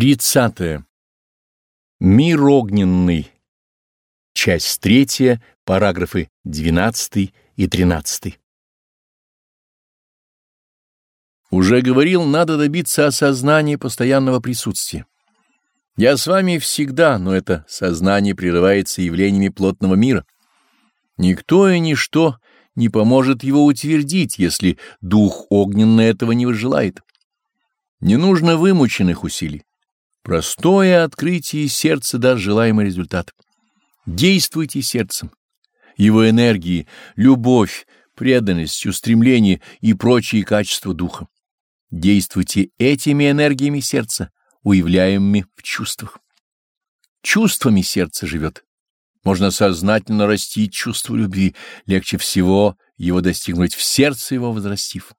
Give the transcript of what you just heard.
Тридцатое. Мир огненный. Часть третья, параграфы 12 и 13. Уже говорил, надо добиться осознания постоянного присутствия. Я с вами всегда, но это сознание прерывается явлениями плотного мира. Никто и ничто не поможет его утвердить, если дух огненный этого не выжелает. Не нужно вымученных усилий. Простое открытие сердца даст желаемый результат. Действуйте сердцем. Его энергии, любовь, преданность, устремление и прочие качества духа. Действуйте этими энергиями сердца, уявляемыми в чувствах. Чувствами сердце живет. Можно сознательно растить чувство любви, легче всего его достигнуть в сердце его возрастив.